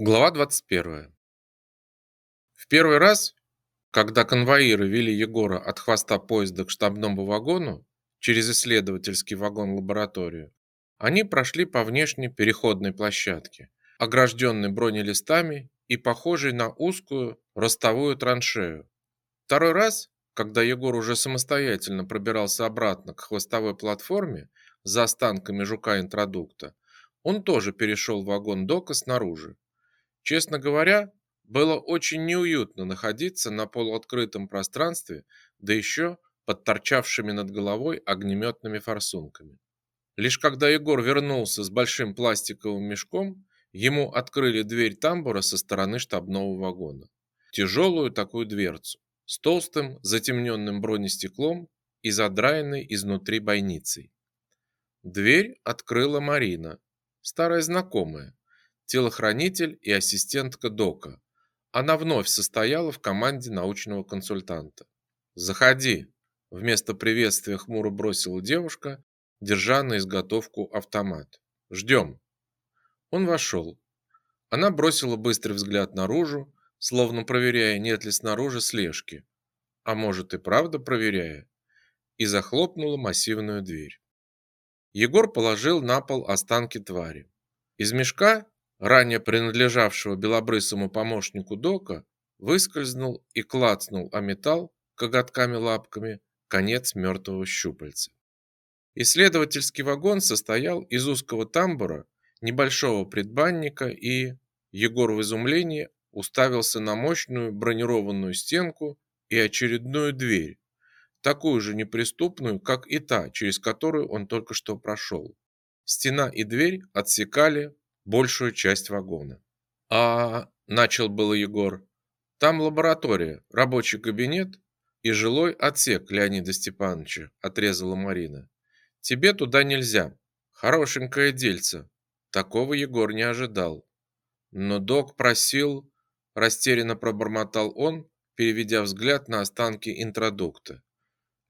Глава 21. В первый раз, когда конвоиры вели Егора от хвоста поезда к штабному вагону через исследовательский вагон-лабораторию, они прошли по внешней переходной площадке, огражденной бронелистами и похожей на узкую ростовую траншею. Второй раз, когда Егор уже самостоятельно пробирался обратно к хвостовой платформе за останками жука-интродукта, он тоже перешел вагон дока снаружи. Честно говоря, было очень неуютно находиться на полуоткрытом пространстве, да еще под торчавшими над головой огнеметными форсунками. Лишь когда Егор вернулся с большим пластиковым мешком, ему открыли дверь тамбура со стороны штабного вагона. Тяжелую такую дверцу с толстым затемненным бронестеклом и задраенной изнутри бойницей. Дверь открыла Марина, старая знакомая, телохранитель и ассистентка Дока. Она вновь состояла в команде научного консультанта. «Заходи», – вместо приветствия хмуро бросила девушка, держа на изготовку автомат. «Ждем». Он вошел. Она бросила быстрый взгляд наружу, словно проверяя, нет ли снаружи слежки, а может и правда проверяя, и захлопнула массивную дверь. Егор положил на пол останки твари. Из мешка ранее принадлежавшего белобрысому помощнику Дока, выскользнул и клацнул о металл коготками-лапками конец мертвого щупальца. Исследовательский вагон состоял из узкого тамбура, небольшого предбанника и, Егор в изумлении уставился на мощную бронированную стенку и очередную дверь, такую же неприступную, как и та, через которую он только что прошел. Стена и дверь отсекали большую часть вагона. А, начал было Егор. Там лаборатория, рабочий кабинет и жилой отсек Леонида Степановича, отрезала Марина. Тебе туда нельзя. Хорошенькое дельце. Такого Егор не ожидал. Но док просил, растерянно пробормотал он, переведя взгляд на останки интродукта.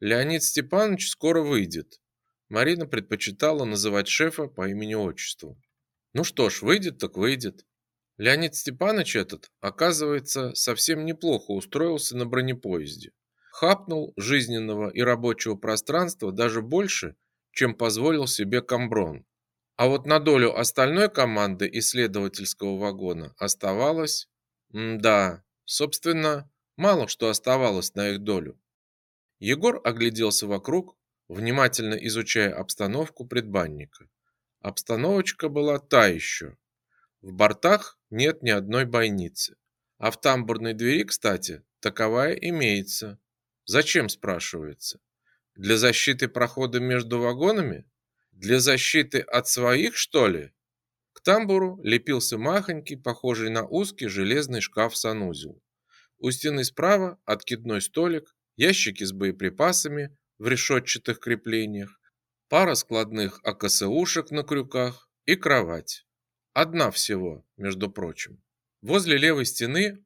Леонид Степанович скоро выйдет. Марина предпочитала называть шефа по имени-отчеству. Ну что ж, выйдет так выйдет. Леонид Степанович этот, оказывается, совсем неплохо устроился на бронепоезде. Хапнул жизненного и рабочего пространства даже больше, чем позволил себе Камброн. А вот на долю остальной команды исследовательского вагона оставалось... да, собственно, мало что оставалось на их долю. Егор огляделся вокруг, внимательно изучая обстановку предбанника. Обстановочка была та еще. В бортах нет ни одной бойницы. А в тамбурной двери, кстати, таковая имеется. Зачем, спрашивается? Для защиты прохода между вагонами? Для защиты от своих, что ли? К тамбуру лепился махонький, похожий на узкий железный шкаф-санузел. У стены справа откидной столик, ящики с боеприпасами в решетчатых креплениях, пара складных АКСУшек на крюках и кровать. Одна всего, между прочим. Возле левой стены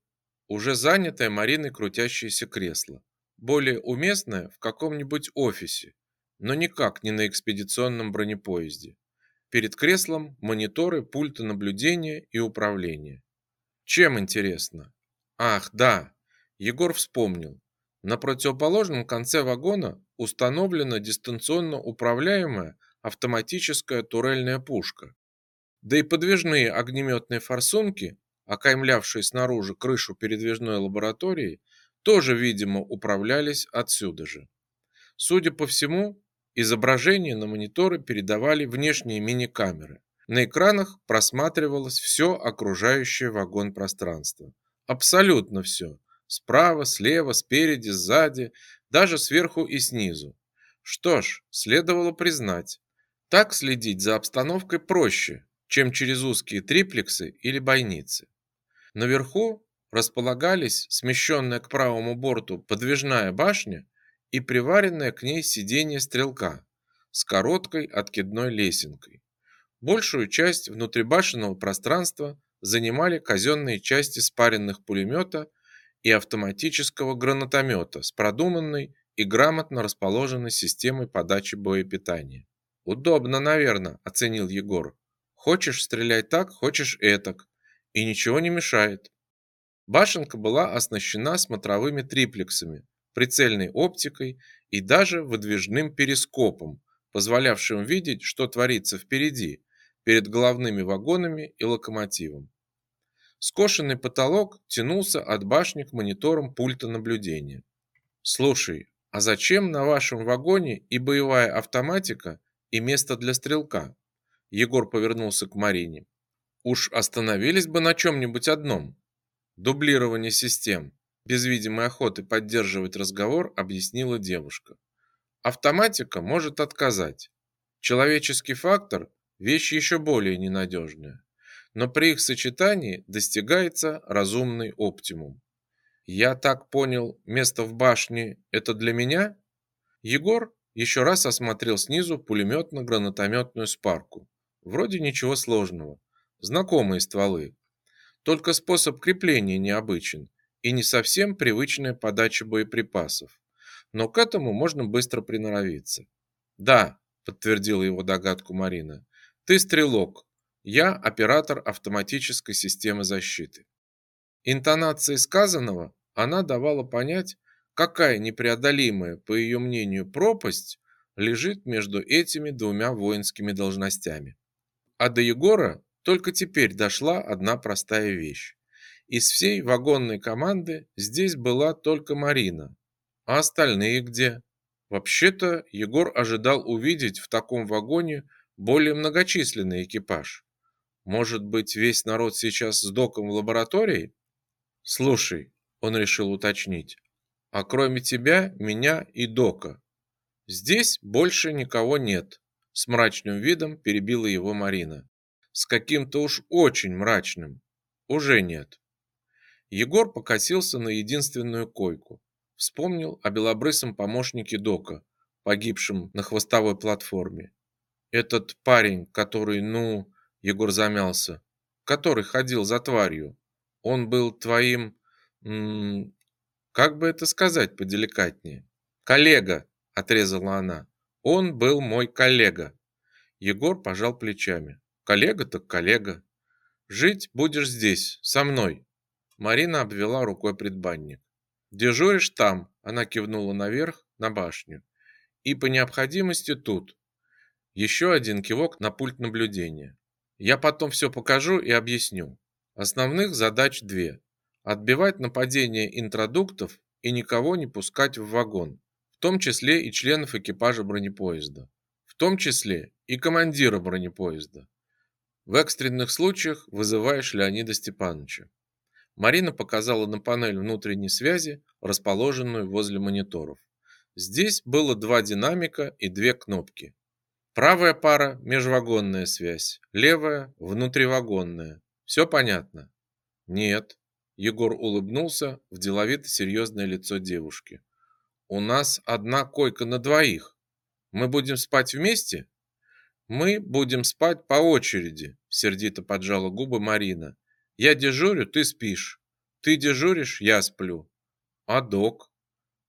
уже занятое Мариной крутящееся кресло, более уместное в каком-нибудь офисе, но никак не на экспедиционном бронепоезде. Перед креслом мониторы, пульты наблюдения и управления. Чем интересно? Ах, да, Егор вспомнил. На противоположном конце вагона установлена дистанционно управляемая автоматическая турельная пушка. Да и подвижные огнеметные форсунки, окаймлявшие снаружи крышу передвижной лаборатории, тоже, видимо, управлялись отсюда же. Судя по всему, изображения на мониторы передавали внешние мини-камеры. На экранах просматривалось все окружающее вагон пространство. Абсолютно все – Справа, слева, спереди, сзади, даже сверху и снизу. Что ж, следовало признать, так следить за обстановкой проще, чем через узкие триплексы или бойницы. Наверху располагались смещенная к правому борту подвижная башня и приваренное к ней сиденье стрелка с короткой откидной лесенкой. Большую часть внутрибашенного пространства занимали казенные части спаренных пулемета и автоматического гранатомета с продуманной и грамотно расположенной системой подачи боепитания. «Удобно, наверное», – оценил Егор. «Хочешь стрелять так, хочешь этак. и ничего не мешает. Башенка была оснащена смотровыми триплексами, прицельной оптикой и даже выдвижным перископом, позволявшим видеть, что творится впереди, перед головными вагонами и локомотивом. Скошенный потолок тянулся от башни к мониторам пульта наблюдения. «Слушай, а зачем на вашем вагоне и боевая автоматика, и место для стрелка?» Егор повернулся к Марине. «Уж остановились бы на чем-нибудь одном. Дублирование систем, без видимой охоты поддерживать разговор, объяснила девушка. Автоматика может отказать. Человеческий фактор – вещь еще более ненадежная. Но при их сочетании достигается разумный оптимум. Я так понял, место в башне – это для меня? Егор еще раз осмотрел снизу пулеметно-гранатометную спарку. Вроде ничего сложного. Знакомые стволы. Только способ крепления необычен и не совсем привычная подача боеприпасов. Но к этому можно быстро приноровиться. Да, подтвердила его догадку Марина. Ты стрелок. Я оператор автоматической системы защиты. Интонацией сказанного она давала понять, какая непреодолимая, по ее мнению, пропасть лежит между этими двумя воинскими должностями. А до Егора только теперь дошла одна простая вещь. Из всей вагонной команды здесь была только Марина. А остальные где? Вообще-то Егор ожидал увидеть в таком вагоне более многочисленный экипаж. Может быть, весь народ сейчас с доком в лаборатории? Слушай, он решил уточнить. А кроме тебя, меня и дока. Здесь больше никого нет, с мрачным видом перебила его Марина. С каким-то уж очень мрачным. Уже нет. Егор покосился на единственную койку. Вспомнил о белобрысом помощнике Дока, погибшем на хвостовой платформе. Этот парень, который, ну, Егор замялся, который ходил за тварью, он был твоим, м как бы это сказать поделикатнее? Коллега, отрезала она. Он был мой коллега. Егор пожал плечами. Коллега так коллега. Жить будешь здесь, со мной. Марина обвела рукой предбанник. «Дежуришь там», – она кивнула наверх, на башню. «И по необходимости тут». Еще один кивок на пульт наблюдения. «Я потом все покажу и объясню. Основных задач две. Отбивать нападение интродуктов и никого не пускать в вагон, в том числе и членов экипажа бронепоезда, в том числе и командира бронепоезда. В экстренных случаях вызываешь Леонида Степановича. Марина показала на панель внутренней связи, расположенную возле мониторов. Здесь было два динамика и две кнопки. Правая пара – межвагонная связь, левая – внутривагонная. Все понятно? Нет. Егор улыбнулся в деловито серьезное лицо девушки. У нас одна койка на двоих. Мы будем спать вместе? Мы будем спать по очереди, сердито поджала губы Марина. Я дежурю, ты спишь. Ты дежуришь, я сплю. А док?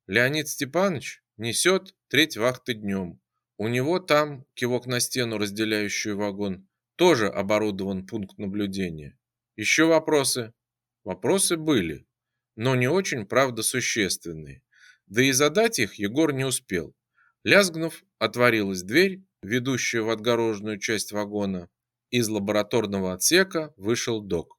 Леонид Степанович несет треть вахты днем. У него там, кивок на стену, разделяющую вагон, тоже оборудован пункт наблюдения. Еще вопросы? Вопросы были, но не очень, правда, существенные. Да и задать их Егор не успел. Лязгнув, отворилась дверь, ведущая в отгороженную часть вагона. Из лабораторного отсека вышел док.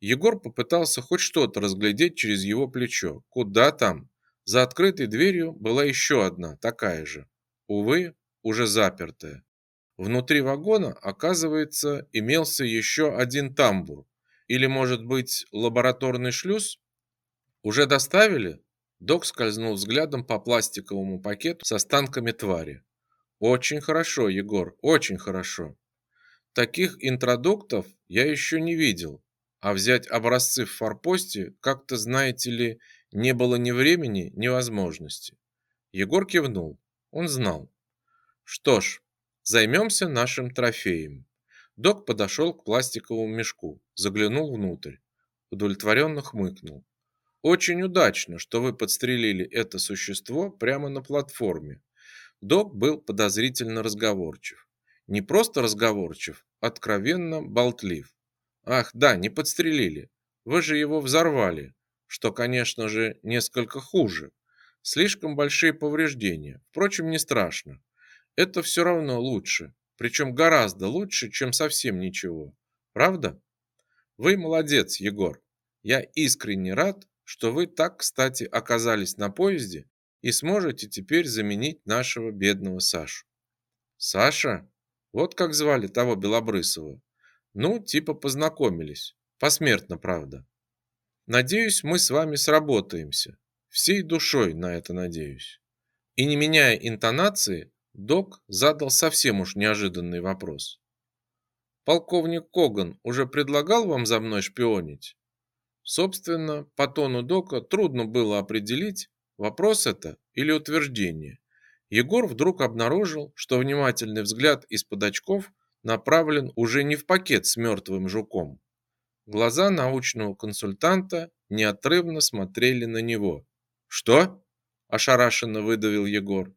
Егор попытался хоть что-то разглядеть через его плечо. Куда там? За открытой дверью была еще одна, такая же. Увы, уже запертая. Внутри вагона, оказывается, имелся еще один тамбур. Или, может быть, лабораторный шлюз? Уже доставили? Док скользнул взглядом по пластиковому пакету с останками твари. Очень хорошо, Егор, очень хорошо. Таких интродуктов я еще не видел. А взять образцы в форпосте, как-то, знаете ли, не было ни времени, ни возможности. Егор кивнул. Он знал. Что ж, займемся нашим трофеем. Док подошел к пластиковому мешку, заглянул внутрь. Удовлетворенно хмыкнул. Очень удачно, что вы подстрелили это существо прямо на платформе. Док был подозрительно разговорчив. Не просто разговорчив, откровенно болтлив. Ах, да, не подстрелили. Вы же его взорвали, что, конечно же, несколько хуже. Слишком большие повреждения. Впрочем, не страшно. Это все равно лучше, причем гораздо лучше, чем совсем ничего. Правда? Вы молодец, Егор. Я искренне рад, что вы так, кстати, оказались на поезде и сможете теперь заменить нашего бедного Сашу. Саша? Вот как звали того Белобрысова. Ну, типа познакомились. Посмертно, правда. Надеюсь, мы с вами сработаемся. Всей душой на это надеюсь. И не меняя интонации, док задал совсем уж неожиданный вопрос. Полковник Коган уже предлагал вам за мной шпионить? Собственно, по тону Дока трудно было определить, вопрос это или утверждение. Егор вдруг обнаружил, что внимательный взгляд из-под очков направлен уже не в пакет с мертвым жуком. Глаза научного консультанта неотрывно смотрели на него. «Что?» – ошарашенно выдавил Егор.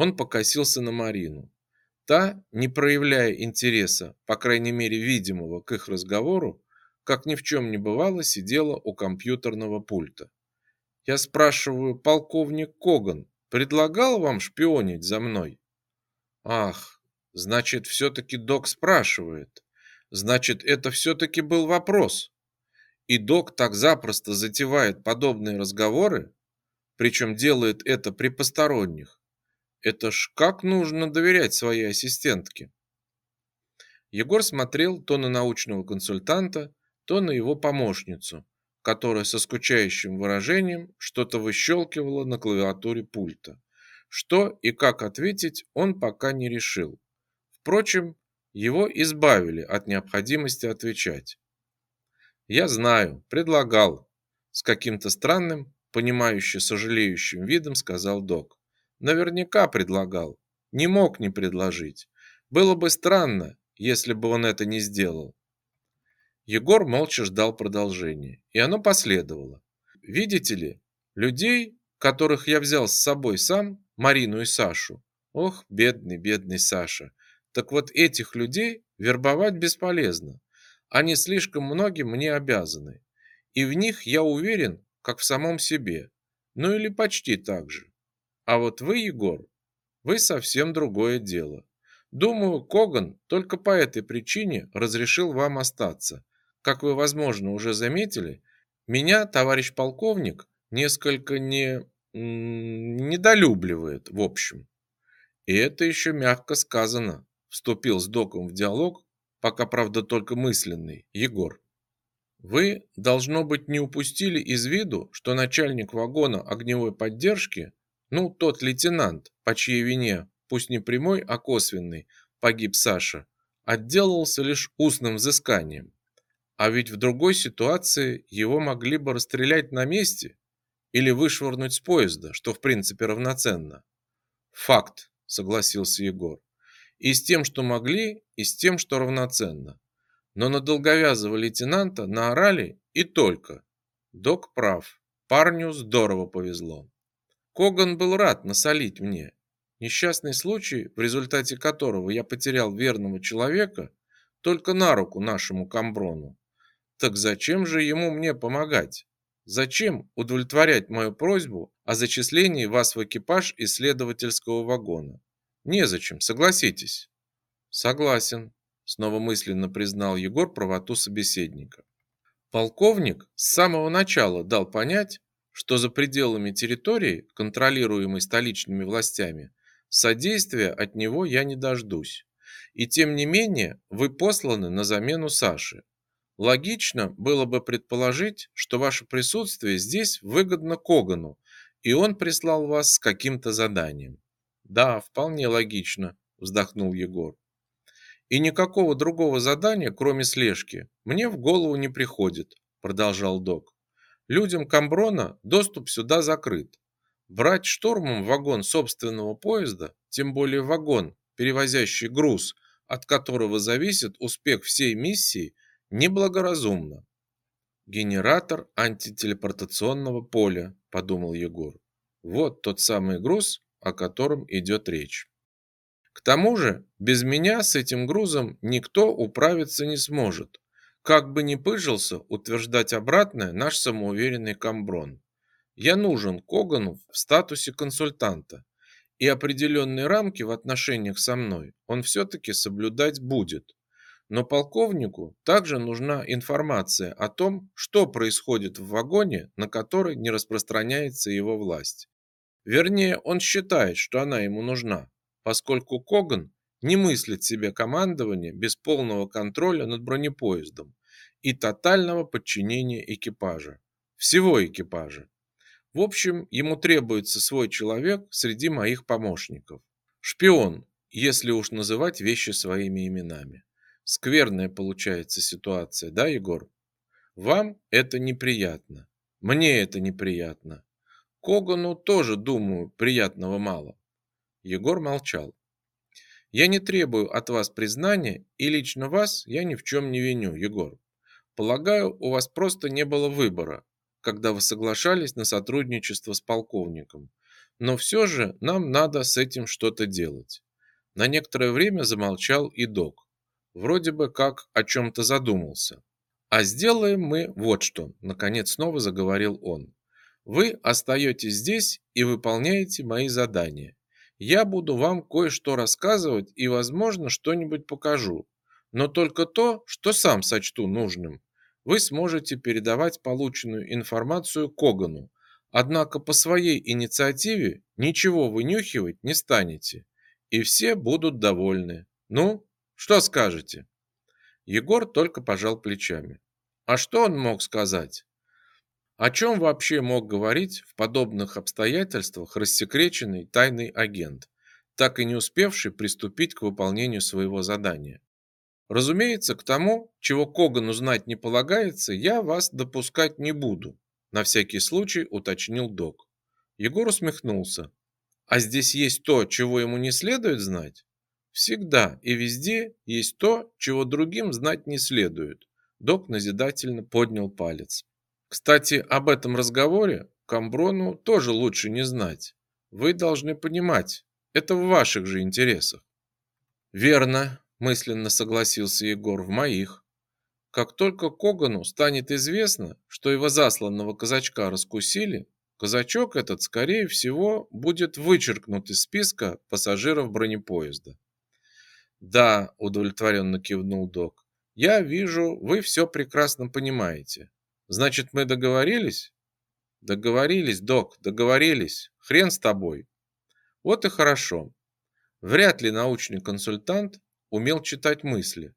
Он покосился на Марину. Та, не проявляя интереса, по крайней мере видимого, к их разговору, как ни в чем не бывало, сидела у компьютерного пульта. Я спрашиваю, полковник Коган предлагал вам шпионить за мной? Ах, значит, все-таки док спрашивает. Значит, это все-таки был вопрос. И док так запросто затевает подобные разговоры, причем делает это при посторонних. Это ж как нужно доверять своей ассистентке. Егор смотрел то на научного консультанта, то на его помощницу, которая со скучающим выражением что-то выщелкивала на клавиатуре пульта. Что и как ответить, он пока не решил. Впрочем, его избавили от необходимости отвечать. Я знаю, предлагал, с каким-то странным, понимающе сожалеющим видом сказал док. Наверняка предлагал. Не мог не предложить. Было бы странно, если бы он это не сделал. Егор молча ждал продолжения, и оно последовало. Видите ли, людей, которых я взял с собой сам, Марину и Сашу. Ох, бедный, бедный Саша. Так вот этих людей вербовать бесполезно. Они слишком многим мне обязаны. И в них я уверен, как в самом себе. Ну или почти так же. А вот вы, Егор, вы совсем другое дело. Думаю, Коган только по этой причине разрешил вам остаться. Как вы, возможно, уже заметили, меня товарищ полковник несколько не недолюбливает, в общем. И это еще мягко сказано. Вступил с доком в диалог, пока, правда, только мысленный, Егор. Вы, должно быть, не упустили из виду, что начальник вагона огневой поддержки ну, тот лейтенант, по чьей вине, пусть не прямой, а косвенный, погиб Саша, отделался лишь устным взысканием. А ведь в другой ситуации его могли бы расстрелять на месте или вышвырнуть с поезда, что в принципе равноценно. Факт, согласился Егор. И с тем, что могли, и с тем, что равноценно. Но на долговязого лейтенанта наорали и только. Док прав. Парню здорово повезло. Коган был рад насолить мне. Несчастный случай, в результате которого я потерял верного человека, только на руку нашему Камброну. Так зачем же ему мне помогать? Зачем удовлетворять мою просьбу о зачислении вас в экипаж исследовательского вагона? Незачем, согласитесь. Согласен, снова мысленно признал Егор правоту собеседника. Полковник с самого начала дал понять, что за пределами территории, контролируемой столичными властями, содействия от него я не дождусь. И тем не менее, вы посланы на замену Саши. Логично было бы предположить, что ваше присутствие здесь выгодно Когану, и он прислал вас с каким-то заданием. Да, вполне логично, вздохнул Егор. И никакого другого задания, кроме слежки, мне в голову не приходит, продолжал Док. Людям Камброна доступ сюда закрыт. Брать штурмом вагон собственного поезда, тем более вагон, перевозящий груз, от которого зависит успех всей миссии, неблагоразумно. Генератор антителепортационного поля, подумал Егор. Вот тот самый груз, о котором идет речь. К тому же, без меня с этим грузом никто управиться не сможет. Как бы ни пыжился утверждать обратное наш самоуверенный Камброн. Я нужен Когану в статусе консультанта, и определенные рамки в отношениях со мной он все-таки соблюдать будет. Но полковнику также нужна информация о том, что происходит в вагоне, на который не распространяется его власть. Вернее, он считает, что она ему нужна, поскольку Коган не мыслит себе командование без полного контроля над бронепоездом и тотального подчинения экипажа. Всего экипажа. В общем, ему требуется свой человек среди моих помощников. Шпион, если уж называть вещи своими именами. Скверная получается ситуация, да, Егор? Вам это неприятно. Мне это неприятно. Когану тоже, думаю, приятного мало. Егор молчал. Я не требую от вас признания, и лично вас я ни в чем не виню, Егор. Полагаю, у вас просто не было выбора, когда вы соглашались на сотрудничество с полковником. Но все же нам надо с этим что-то делать. На некоторое время замолчал и док. Вроде бы как о чем-то задумался. А сделаем мы вот что, наконец снова заговорил он. Вы остаетесь здесь и выполняете мои задания. Я буду вам кое-что рассказывать и, возможно, что-нибудь покажу, но только то, что сам сочту нужным вы сможете передавать полученную информацию Когану, однако по своей инициативе ничего вынюхивать не станете, и все будут довольны. Ну, что скажете? Егор только пожал плечами. А что он мог сказать? О чем вообще мог говорить в подобных обстоятельствах рассекреченный тайный агент, так и не успевший приступить к выполнению своего задания? Разумеется, к тому, чего Когану знать не полагается, я вас допускать не буду, на всякий случай уточнил док. Егор усмехнулся. А здесь есть то, чего ему не следует знать? Всегда и везде есть то, чего другим знать не следует. Док назидательно поднял палец. Кстати, об этом разговоре Камброну тоже лучше не знать. Вы должны понимать, это в ваших же интересах. Верно, мысленно согласился Егор в моих. Как только Когану станет известно, что его засланного казачка раскусили, казачок этот, скорее всего, будет вычеркнут из списка пассажиров бронепоезда. Да, удовлетворенно кивнул док. Я вижу, вы все прекрасно понимаете. Значит, мы договорились? Договорились, док, договорились. Хрен с тобой. Вот и хорошо. Вряд ли научный консультант умел читать мысли,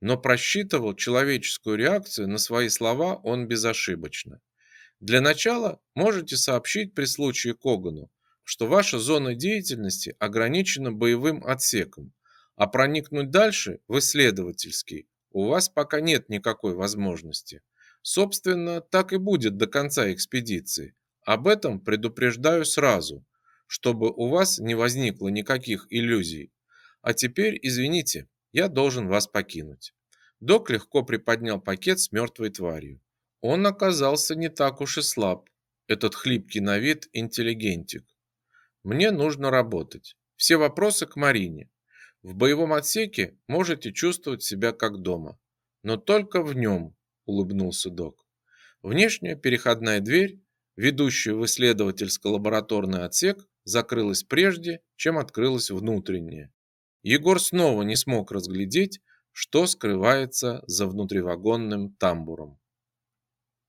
но просчитывал человеческую реакцию на свои слова он безошибочно. Для начала можете сообщить при случае Когану, что ваша зона деятельности ограничена боевым отсеком, а проникнуть дальше в исследовательский у вас пока нет никакой возможности. Собственно, так и будет до конца экспедиции. Об этом предупреждаю сразу, чтобы у вас не возникло никаких иллюзий. А теперь, извините, я должен вас покинуть. Док легко приподнял пакет с мертвой тварью. Он оказался не так уж и слаб, этот хлипкий на вид интеллигентик. Мне нужно работать. Все вопросы к Марине. В боевом отсеке можете чувствовать себя как дома, но только в нем, улыбнулся док. Внешняя переходная дверь, ведущая в исследовательско-лабораторный отсек, закрылась прежде, чем открылась внутренняя. Егор снова не смог разглядеть, что скрывается за внутривагонным тамбуром.